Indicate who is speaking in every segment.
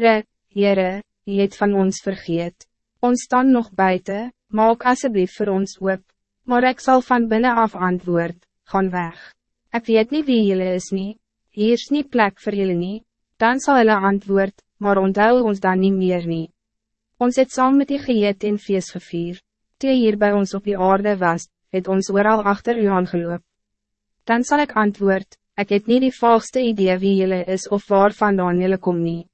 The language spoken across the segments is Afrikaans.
Speaker 1: Re, Heere, jy het van ons vergeet. Ons staan nog buiten, maak asseblief voor ons oop. Maar ik zal van binnen af antwoord, gaan weg. Ik weet niet wie jullie is nie, hier is nie plek voor jullie nie. Dan zal hulle antwoord, maar onthou ons dan niet meer nie. Ons het saam met die geëet en feest gevier. Toe hier bij ons op die aarde was, het ons ooral achter u aangeloop. Dan zal ik antwoord, ik het niet die volste idee wie jullie is of waar vandaan jullie kom nie.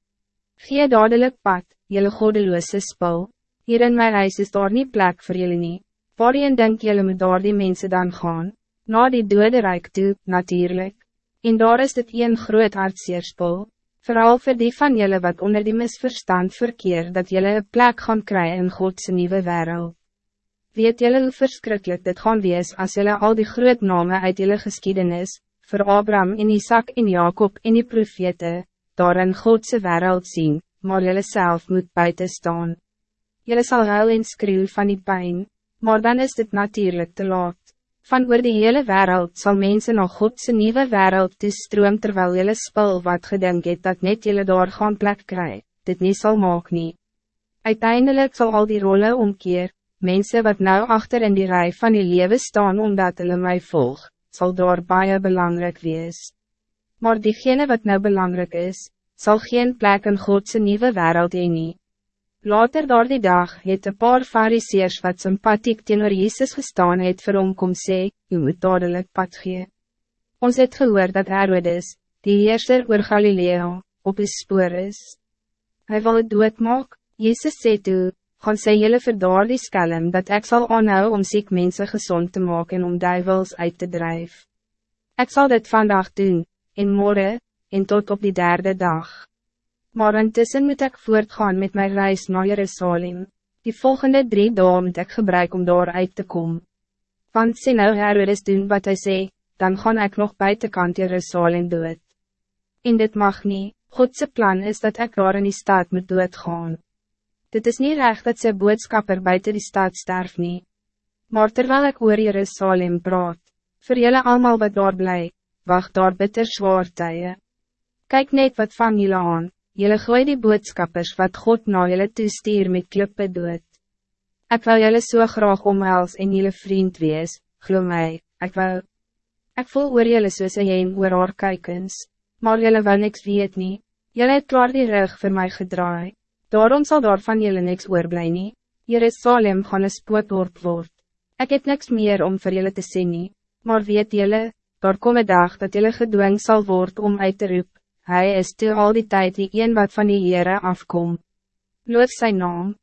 Speaker 1: Gee dadelijk pad, jullie godeloose spul. Hier in mijn huis is daar niet plek voor jullie nie. Waarheen denk jullie moet daar die mensen dan gaan? Na die dode rijk toe, natuurlijk. En daar is dit een groot hartseerspul. Vooral voor die van jullie wat onder die misverstand verkeer dat jullie een plek gaan krijgen in Godse nieuwe wereld. Weet jullie hoe verschrikkelijk dit gaan wees als jullie al die groot namen uit jullie geschiedenis, voor Abraham en Isaac en Jacob en die profete, daar in Godse wereld zien, maar jullie zelf moet buiten staan. Jullie zal huil en skreeuw van die pijn, maar dan is dit natuurlijk te laat. Van oor die hele wereld zal mensen nog Godse nieuwe wereld toestroom terwijl jullie spul wat gedink het dat net jullie daar gaan plek kry, dit niet zal maak nie. Uiteindelijk zal al die rollen omkeer, mensen wat nou achter in die rij van die leven staan omdat hulle mij volg, zal daar baie belangrijk wees. Maar diegene wat nou belangrijk is, zal geen plek in Godse nieuwe wereld heen nie. Later door die dag het een paar fariseers wat sympathiek teenoor Jezus gestaan het vir hom kom sê, u moet dadelijk pad gee. Ons het gehoor dat Herodes, die heerser oor Galilea, op die spoor is. Hij wil het doodmaak, Jezus sê toe, gaan sê jylle vir daar die skelm dat ik zal aanhou om ziek mensen gezond te maken en om duivels uit te drijven. Ik zal dit vandaag doen, en morgen, en tot op die derde dag. Maar intussen moet ik voortgaan met mijn reis naar Jerusalem. Die volgende drie dagen moet ik gebruik om daar uit te komen. Want sê nou Herodes doen wat hij zei, dan ga ik nog buitenkant Jerusalem dood. En dit mag niet, Godse plan is dat ik daar in die stad moet doodgaan. Dit is niet recht dat ze boodskapper buiten die stad sterf nie. Maar terwijl ik oor Jerusalem praat, voor jullie allemaal wat daar blij, wacht daar bitter zwaar tye. Kijk net wat van jullie aan, Jelle gooi die boodskappers wat God na jelle toestuur met klippe dood. Ik wil jelle so graag omhels en jelle vriend wees, glo my, ek wil. Ek voel oor jelle soos een oor haar kykens, maar jelle wil niks weet nie, jelle het klaar die rug voor mij gedraai, daarom zal daar van jelle niks oorblij nie, Jerusalem gaan een spookdorp word. Ik heb niks meer om voor jelle te nie, maar weet jelle, daar kom een dag dat jelle gedwing zal worden om uit te roep, Hij is toe al die tijd die een wat van die Heere afkom. Loof zijn naam.